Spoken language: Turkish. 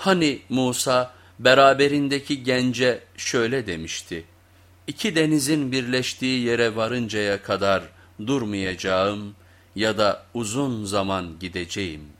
Hani Musa beraberindeki gence şöyle demişti, İki denizin birleştiği yere varıncaya kadar durmayacağım ya da uzun zaman gideceğim.''